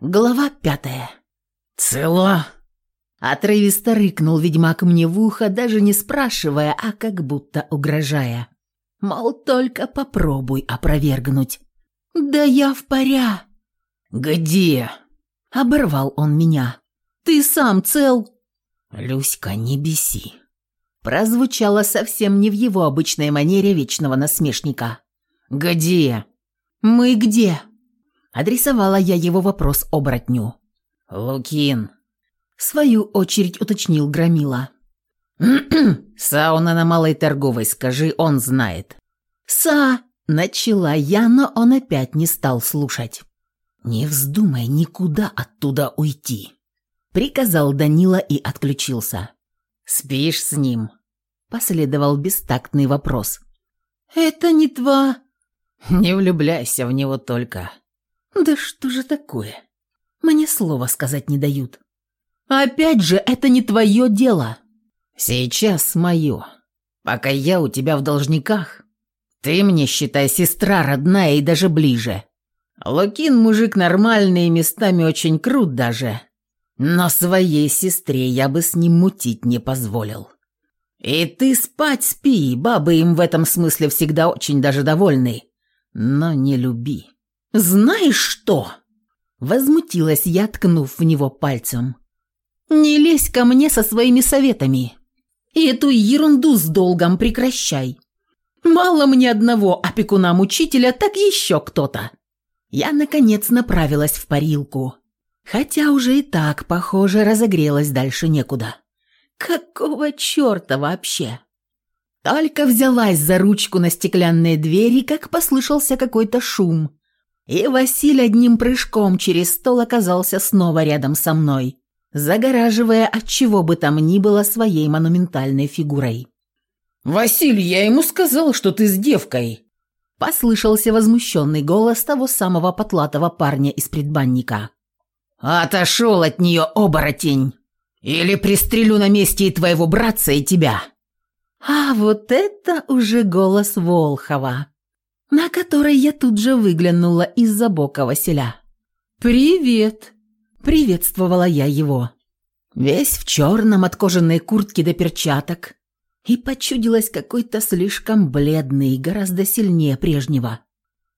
Глава пятая. «Цело?» Отрывисто рыкнул ведьмак мне в ухо, даже не спрашивая, а как будто угрожая. Мол, только попробуй опровергнуть. «Да я в паря!» «Где?» Оборвал он меня. «Ты сам цел?» «Люська, не беси!» Прозвучало совсем не в его обычной манере вечного насмешника. «Где?» «Мы где?» Адресовала я его вопрос оборотню. «Лукин». В свою очередь уточнил Громила. «Сауна на Малой Торговой, скажи, он знает». «Са!» – начала я, но он опять не стал слушать. «Не вздумай никуда оттуда уйти», – приказал Данила и отключился. «Спишь с ним?» – последовал бестактный вопрос. «Это не тва...» «Не влюбляйся в него только». «Да что же такое? Мне слова сказать не дают». «Опять же, это не твое дело». «Сейчас мое. Пока я у тебя в должниках, ты мне, считай, сестра родная и даже ближе. Лукин мужик нормальный, местами очень крут даже, но своей сестре я бы с ним мутить не позволил. И ты спать спи, бабы им в этом смысле всегда очень даже довольны, но не люби. Знаешь что?» Возмутилась я, ткнув в него пальцем. «Не лезь ко мне со своими советами. И эту ерунду с долгом прекращай. Мало мне одного опекуна-мучителя, так еще кто-то». Я, наконец, направилась в парилку. Хотя уже и так, похоже, разогрелась дальше некуда. Какого черта вообще? Только взялась за ручку на стеклянные двери, как послышался какой-то шум. И Василий одним прыжком через стол оказался снова рядом со мной, загораживая от чего бы там ни было своей монументальной фигурой. «Василий, я ему сказал, что ты с девкой!» Послышался возмущенный голос того самого потлатого парня из предбанника. «Отошел от нее, оборотень! Или пристрелю на месте и твоего братца, и тебя!» А вот это уже голос Волхова, на который я тут же выглянула из-за бока Василя. «Привет!» – приветствовала я его. Весь в черном от кожаной куртки до перчаток, и почудилась какой-то слишком бледный, гораздо сильнее прежнего.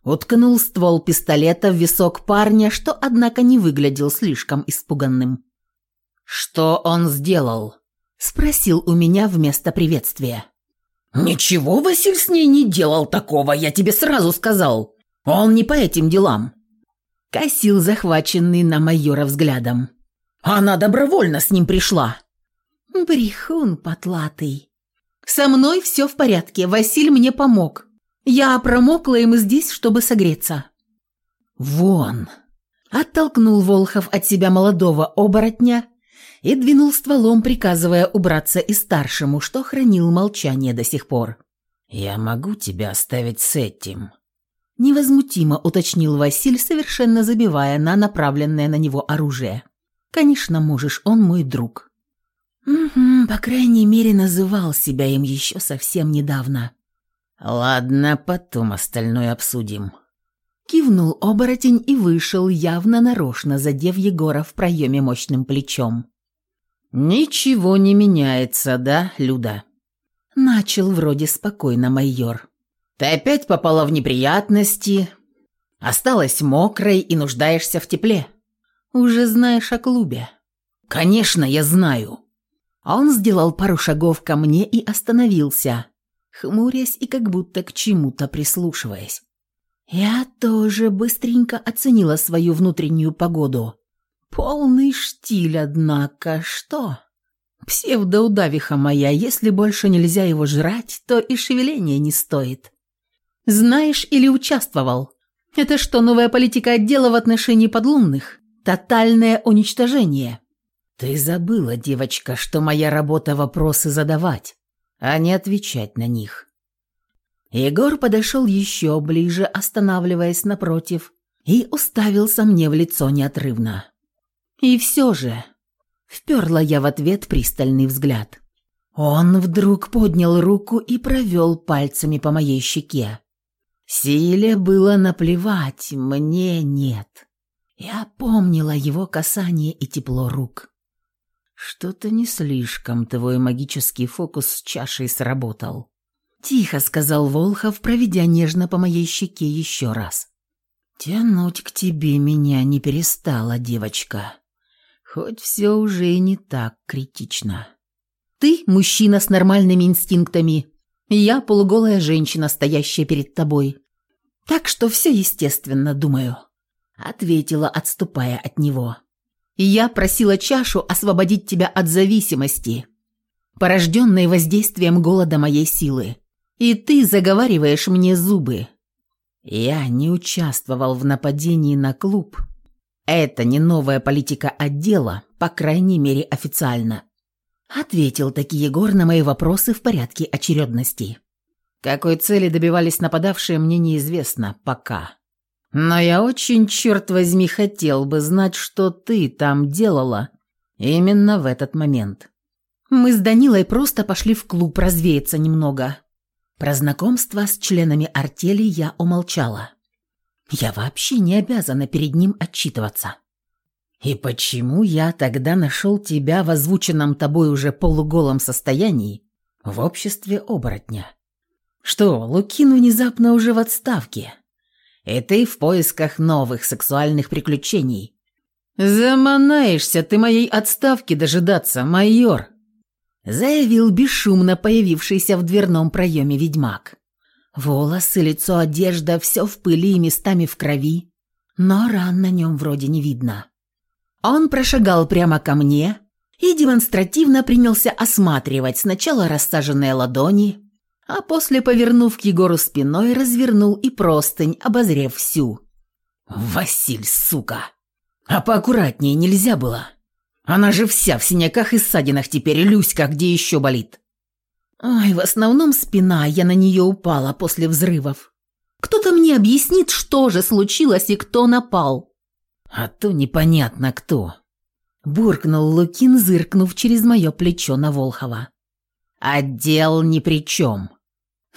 Уткнул ствол пистолета в висок парня, что, однако, не выглядел слишком испуганным. «Что он сделал?» – спросил у меня вместо приветствия. «Ничего Василь с ней не делал такого, я тебе сразу сказал. Он не по этим делам». Косил захваченный на майора взглядом. «Она добровольно с ним пришла». «Брехун потлатый. Со мной все в порядке, Василь мне помог. Я промокла им здесь, чтобы согреться». «Вон!» Оттолкнул Волхов от себя молодого оборотня и двинул стволом, приказывая убраться и старшему, что хранил молчание до сих пор. «Я могу тебя оставить с этим?» Невозмутимо уточнил Василь, совершенно забивая на направленное на него оружие. «Конечно, можешь, он мой друг». «Угу, по крайней мере, называл себя им еще совсем недавно». «Ладно, потом остальное обсудим». Кивнул оборотень и вышел, явно нарочно задев Егора в проеме мощным плечом. «Ничего не меняется, да, Люда?» Начал вроде спокойно майор. «Ты опять попала в неприятности, осталась мокрой и нуждаешься в тепле. Уже знаешь о клубе». «Конечно, я знаю». Он сделал пару шагов ко мне и остановился, хмурясь и как будто к чему-то прислушиваясь. Я тоже быстренько оценила свою внутреннюю погоду. Полный штиль, однако, что? Псевдоудавиха моя, если больше нельзя его жрать, то и шевеления не стоит. Знаешь или участвовал? Это что, новая политика отдела в отношении подлунных? Тотальное уничтожение. Ты забыла, девочка, что моя работа вопросы задавать, а не отвечать на них. Егор подошел еще ближе, останавливаясь напротив, и уставился мне в лицо неотрывно. И все же, вперла я в ответ пристальный взгляд. Он вдруг поднял руку и провел пальцами по моей щеке. Силе было наплевать, мне нет. Я помнила его касание и тепло рук. «Что-то не слишком твой магический фокус с чашей сработал», — тихо сказал Волхов, проведя нежно по моей щеке еще раз. «Тянуть к тебе меня не перестала, девочка, хоть все уже и не так критично». «Ты мужчина с нормальными инстинктами, я полуголая женщина, стоящая перед тобой. Так что все естественно, думаю» ответила, отступая от него. «Я просила чашу освободить тебя от зависимости, порожденной воздействием голода моей силы. И ты заговариваешь мне зубы». «Я не участвовал в нападении на клуб. Это не новая политика отдела, по крайней мере официально», ответил таки Егор на мои вопросы в порядке очередности. Какой цели добивались нападавшие, мне неизвестно пока. Но я очень, черт возьми, хотел бы знать, что ты там делала именно в этот момент. Мы с Данилой просто пошли в клуб развеяться немного. Про знакомство с членами артели я умолчала. Я вообще не обязана перед ним отчитываться. И почему я тогда нашел тебя в озвученном тобой уже полуголом состоянии в обществе оборотня? Что, Лукин внезапно уже в отставке? и ты в поисках новых сексуальных приключений. Заманаешься ты моей отставки дожидаться, майор», заявил бесшумно появившийся в дверном проеме ведьмак. Волосы, лицо, одежда – все в пыли и местами в крови, но ран на нем вроде не видно. Он прошагал прямо ко мне и демонстративно принялся осматривать сначала рассаженные ладони, а после, повернув к Егору спиной, развернул и простынь, обозрев всю. «Василь, сука! А поаккуратнее нельзя было? Она же вся в синяках и ссадинах теперь, Люська где еще болит?» «Ой, в основном спина, я на нее упала после взрывов. Кто-то мне объяснит, что же случилось и кто напал?» «А то непонятно кто», – буркнул Лукин, зыркнув через мое плечо на Волхова. «Отдел ни при чем.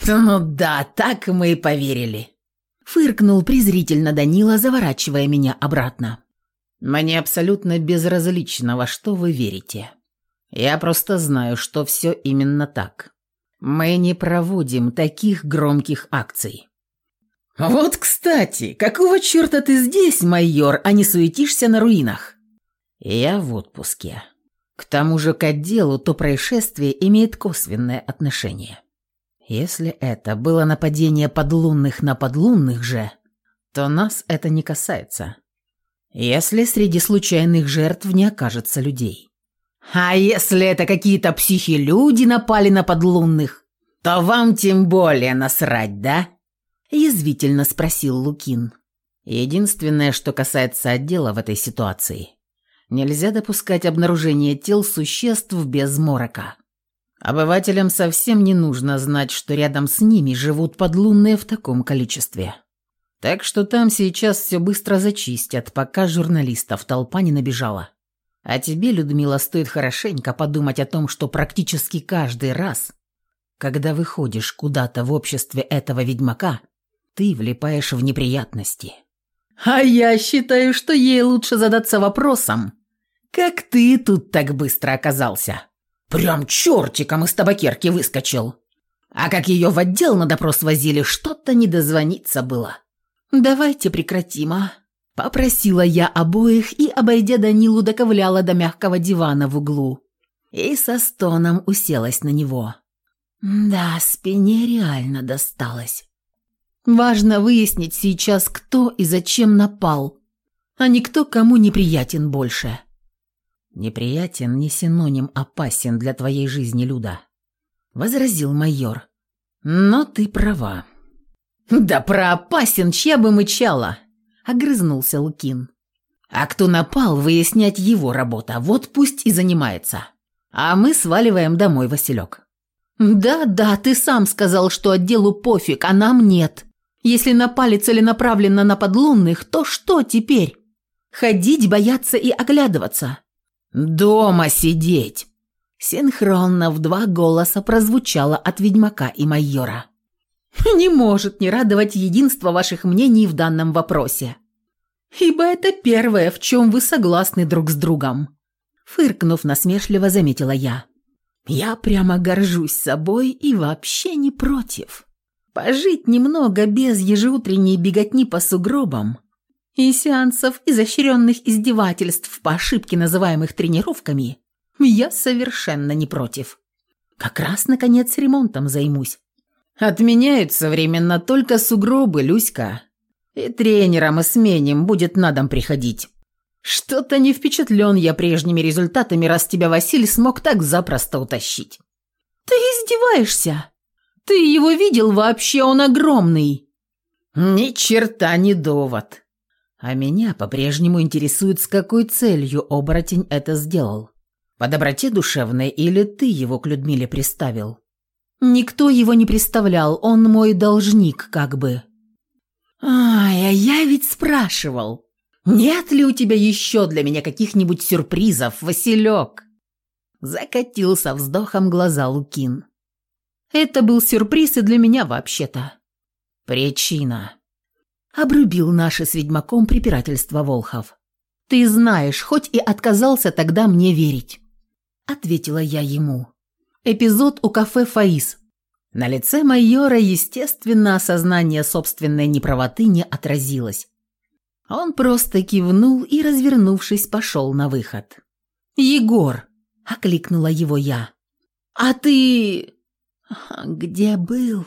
«Ну да, так мы и поверили», — фыркнул презрительно Данила, заворачивая меня обратно. «Мне абсолютно безразлично, во что вы верите. Я просто знаю, что все именно так. Мы не проводим таких громких акций». «Вот, кстати, какого черта ты здесь, майор, а не суетишься на руинах?» «Я в отпуске. К тому же к отделу то происшествие имеет косвенное отношение». Если это было нападение подлунных на подлунных же, то нас это не касается. Если среди случайных жертв не окажется людей. А если это какие-то психи-люди напали на подлунных, то вам тем более насрать, да? Язвительно спросил Лукин. Единственное, что касается отдела в этой ситуации, нельзя допускать обнаружение тел существ без морока. Обывателям совсем не нужно знать, что рядом с ними живут подлунные в таком количестве. Так что там сейчас все быстро зачистят, пока журналистов толпа не набежала. А тебе, Людмила, стоит хорошенько подумать о том, что практически каждый раз, когда выходишь куда-то в обществе этого ведьмака, ты влипаешь в неприятности. А я считаю, что ей лучше задаться вопросом, как ты тут так быстро оказался. Прям чертиком из табакерки выскочил. А как ее в отдел на допрос возили, что-то не дозвониться было. «Давайте прекратим, а?» Попросила я обоих и, обойдя Данилу, доковыляла до мягкого дивана в углу. И со стоном уселась на него. Да, спине реально досталось. Важно выяснить сейчас, кто и зачем напал, а не кто кому неприятен больше. «Неприятен не синоним опасен для твоей жизни, Люда», — возразил майор. «Но ты права». «Да про опасен, чья бы мычала», — огрызнулся Лукин. «А кто напал, выяснять его работа, вот пусть и занимается. А мы сваливаем домой, Василек». «Да, да, ты сам сказал, что отделу пофиг, а нам нет. Если напали целенаправленно на подлунных, то что теперь? Ходить, бояться и оглядываться. «Дома сидеть!» Синхронно в два голоса прозвучало от ведьмака и майора. «Не может не радовать единство ваших мнений в данном вопросе». ибо это первое, в чем вы согласны друг с другом». Фыркнув насмешливо, заметила я. «Я прямо горжусь собой и вообще не против. Пожить немного без ежеутренней беготни по сугробам и сеансов изощренных издевательств по ошибке, называемых тренировками, я совершенно не против. Как раз, наконец, ремонтом займусь. Отменяются временно только сугробы, Люська. И тренера мы сменим, будет на дом приходить. Что-то не впечатлен я прежними результатами, раз тебя Василий смог так запросто утащить. Ты издеваешься? Ты его видел вообще, он огромный. Ни черта не довод. А меня по-прежнему интересует, с какой целью оборотень это сделал. По доброте душевной или ты его к Людмиле приставил? Никто его не представлял, он мой должник как бы. Ай, а я ведь спрашивал, нет ли у тебя еще для меня каких-нибудь сюрпризов, Василек? Закатился вздохом глаза Лукин. Это был сюрприз и для меня вообще-то. Причина. Обрубил наше с ведьмаком препирательство Волхов. Ты знаешь, хоть и отказался тогда мне верить. Ответила я ему. Эпизод у кафе «Фаис». На лице майора, естественно, осознание собственной неправоты не отразилось. Он просто кивнул и, развернувшись, пошел на выход. «Егор!» – окликнула его я. «А ты...» «Где был?»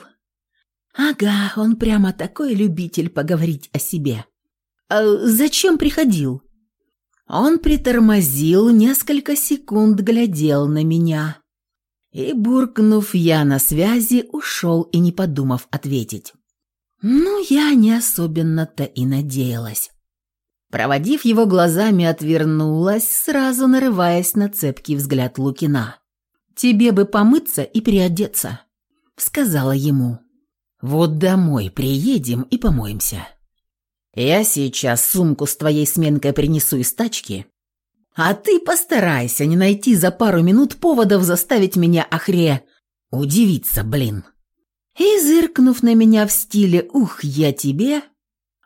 «Ага, он прямо такой любитель поговорить о себе. А зачем приходил?» Он притормозил, несколько секунд глядел на меня. И, буркнув «я на связи», ушел и не подумав ответить. Ну, я не особенно-то и надеялась. Проводив его глазами, отвернулась, сразу нарываясь на цепкий взгляд Лукина. «Тебе бы помыться и переодеться», — сказала ему. «Вот домой приедем и помоемся». Я сейчас сумку с твоей сменкой принесу из тачки, а ты постарайся не найти за пару минут поводов заставить меня охре удивиться, блин». И, зыркнув на меня в стиле «Ух, я тебе»,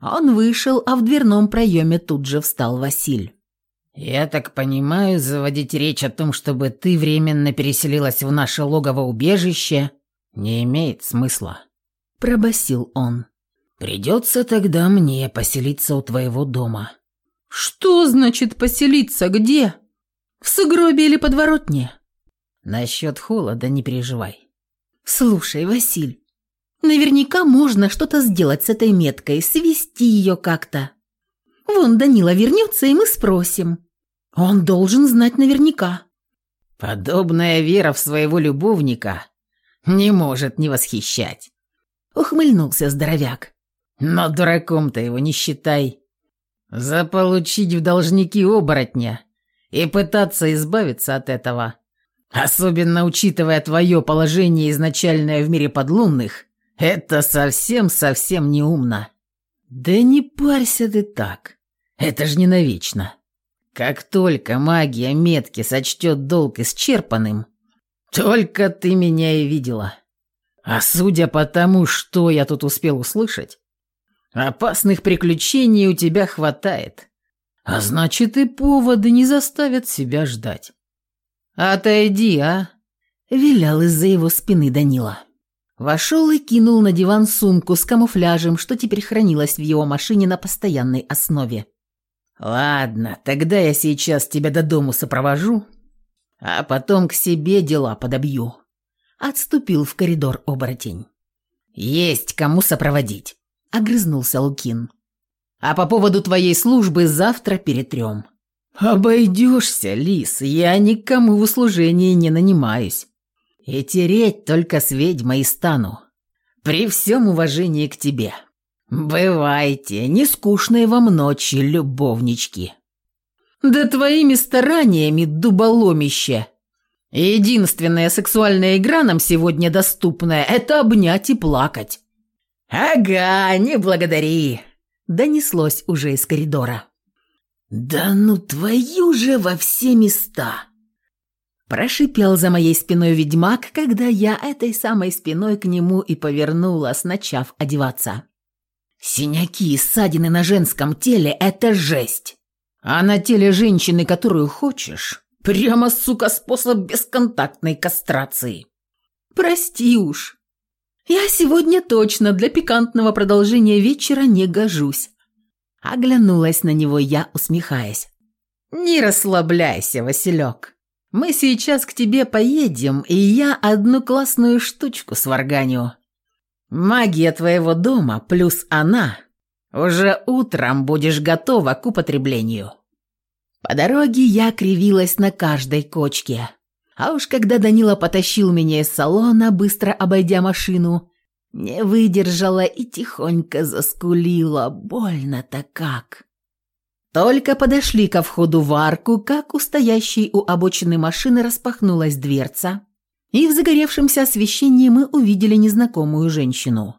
он вышел, а в дверном проеме тут же встал Василь. «Я так понимаю, заводить речь о том, чтобы ты временно переселилась в наше логово-убежище, не имеет смысла», – пробасил он. Придется тогда мне поселиться у твоего дома». «Что значит поселиться? Где? В сугробе или подворотне?» «Насчет холода не переживай». «Слушай, Василь, наверняка можно что-то сделать с этой меткой, свести ее как-то. Вон Данила вернется, и мы спросим. Он должен знать наверняка». «Подобная вера в своего любовника не может не восхищать», — ухмыльнулся здоровяк. Но дураком-то его не считай. Заполучить в должники оборотня и пытаться избавиться от этого, особенно учитывая твое положение изначальное в мире подлунных, это совсем-совсем неумно. Да не парься ты так, это ж не навечно. Как только магия метки сочтет долг исчерпанным, только ты меня и видела. А судя по тому, что я тут успел услышать, Опасных приключений у тебя хватает. А значит, и поводы не заставят себя ждать. Отойди, а? Вилял из-за его спины Данила. Вошел и кинул на диван сумку с камуфляжем, что теперь хранилась в его машине на постоянной основе. «Ладно, тогда я сейчас тебя до дому сопровожу, а потом к себе дела подобью». Отступил в коридор оборотень. «Есть кому сопроводить». – огрызнулся Лукин. «А по поводу твоей службы завтра перетрем». «Обойдешься, лис, я никому в услужении не нанимаюсь. И тереть только с ведьмой стану. При всем уважении к тебе. Бывайте, не скучные вам ночи, любовнички». «Да твоими стараниями, дуболомище!» Единственная сексуальная игра нам сегодня доступная – это обнять и плакать. «Ага, не благодари!» – донеслось уже из коридора. «Да ну твою же во все места!» Прошипел за моей спиной ведьмак, когда я этой самой спиной к нему и повернулась, начав одеваться. Синяки и ссадины на женском теле – это жесть. А на теле женщины, которую хочешь, прямо, сука, способ бесконтактной кастрации. Прости уж. Я сегодня точно для пикантного продолжения вечера не гожусь. Оглянулась на него я, усмехаясь. «Не расслабляйся, Василек. Мы сейчас к тебе поедем, и я одну классную штучку сварганю. Магия твоего дома плюс она. Уже утром будешь готова к употреблению». По дороге я кривилась на каждой кочке. А уж когда Данила потащил меня из салона, быстро обойдя машину, не выдержала и тихонько заскулила, больно-то как. Только подошли ко входу в арку, как у стоящей у обочины машины распахнулась дверца, и в загоревшемся освещении мы увидели незнакомую женщину.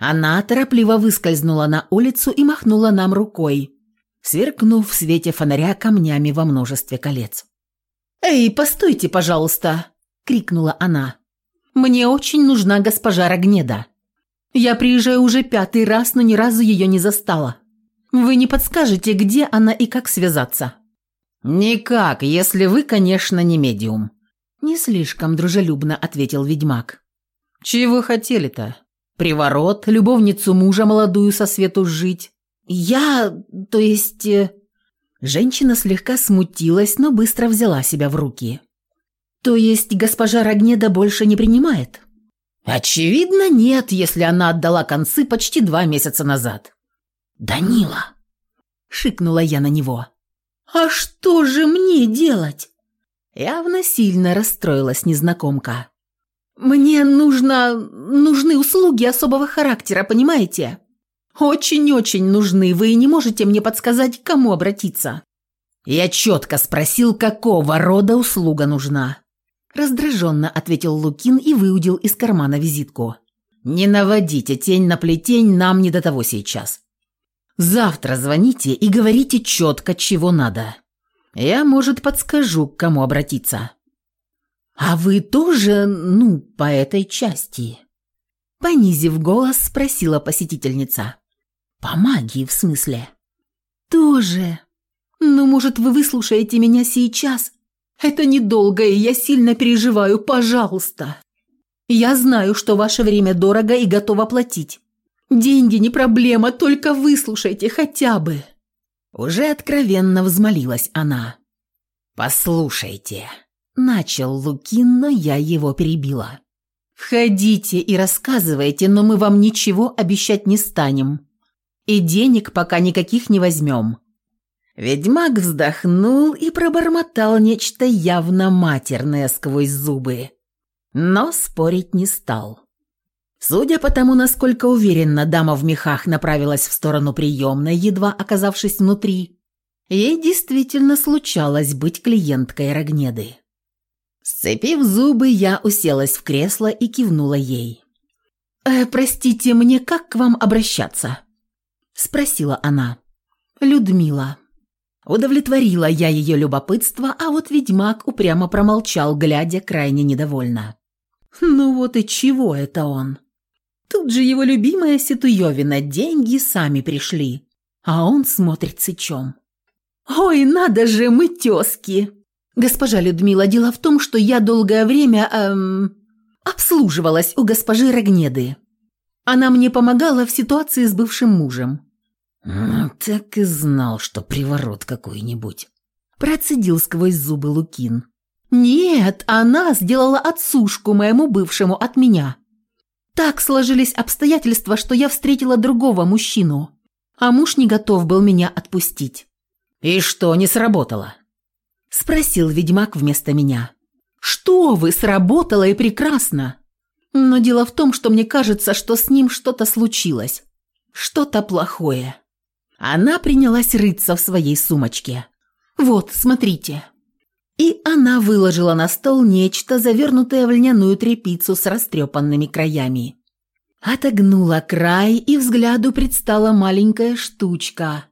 Она торопливо выскользнула на улицу и махнула нам рукой, сверкнув в свете фонаря камнями во множестве колец. «Эй, постойте, пожалуйста!» – крикнула она. «Мне очень нужна госпожа Рогнеда. Я приезжаю уже пятый раз, но ни разу ее не застала. Вы не подскажете, где она и как связаться?» «Никак, если вы, конечно, не медиум», – не слишком дружелюбно ответил ведьмак. «Чего хотели-то? Приворот, любовницу мужа молодую со свету жить?» «Я... то есть...» Женщина слегка смутилась, но быстро взяла себя в руки. «То есть госпожа Рогнеда больше не принимает?» «Очевидно, нет, если она отдала концы почти два месяца назад». «Данила!» – шикнула я на него. «А что же мне делать?» Явно сильно расстроилась незнакомка. «Мне нужно... нужны услуги особого характера, понимаете? Очень-очень нужны, вы не можете мне подсказать, к кому обратиться?» «Я четко спросил, какого рода услуга нужна». Раздраженно ответил Лукин и выудил из кармана визитку. «Не наводите тень на плетень, нам не до того сейчас. Завтра звоните и говорите четко, чего надо. Я, может, подскажу, к кому обратиться». «А вы тоже, ну, по этой части?» Понизив голос, спросила посетительница. «По магии, в смысле?» «Тоже. Ну, может, вы выслушаете меня сейчас? Это недолго, и я сильно переживаю, пожалуйста. Я знаю, что ваше время дорого и готова платить. Деньги не проблема, только выслушайте хотя бы». Уже откровенно взмолилась она. «Послушайте», – начал Лукин, но я его перебила. «Входите и рассказывайте, но мы вам ничего обещать не станем. И денег пока никаких не возьмем». Ведьмак вздохнул и пробормотал нечто явно матерное сквозь зубы. Но спорить не стал. Судя по тому, насколько уверенно дама в мехах направилась в сторону приемной, едва оказавшись внутри, ей действительно случалось быть клиенткой Рогнеды. Сцепив зубы, я уселась в кресло и кивнула ей. «Э, «Простите, мне как к вам обращаться?» Спросила она. «Людмила». Удовлетворила я ее любопытство, а вот ведьмак упрямо промолчал, глядя крайне недовольно. «Ну вот и чего это он?» Тут же его любимая Ситуевина, деньги сами пришли, а он смотрит сычом. «Ой, надо же, мы тезки!» «Госпожа Людмила, дело в том, что я долгое время, эм, обслуживалась у госпожи Рогнеды. Она мне помогала в ситуации с бывшим мужем. «Ну, так и знал, что приворот какой-нибудь», – процедил сквозь зубы Лукин. «Нет, она сделала отсушку моему бывшему от меня. Так сложились обстоятельства, что я встретила другого мужчину, а муж не готов был меня отпустить». «И что, не сработало?» – спросил ведьмак вместо меня. «Что вы, сработало и прекрасно. Но дело в том, что мне кажется, что с ним что-то случилось. Что-то плохое. Она принялась рыться в своей сумочке. «Вот, смотрите». И она выложила на стол нечто, завернутое в льняную тряпицу с растрепанными краями. Отогнула край, и взгляду предстала маленькая штучка,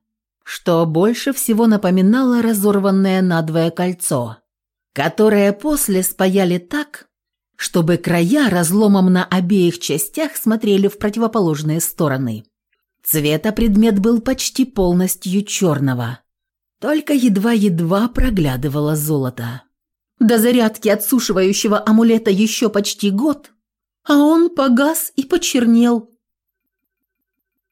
что больше всего напоминало разорванное надвое кольцо, которое после спаяли так, чтобы края разломом на обеих частях смотрели в противоположные стороны. Цвета предмет был почти полностью черного. Только едва-едва проглядывало золото. До зарядки отсушивающего амулета еще почти год, а он погас и почернел.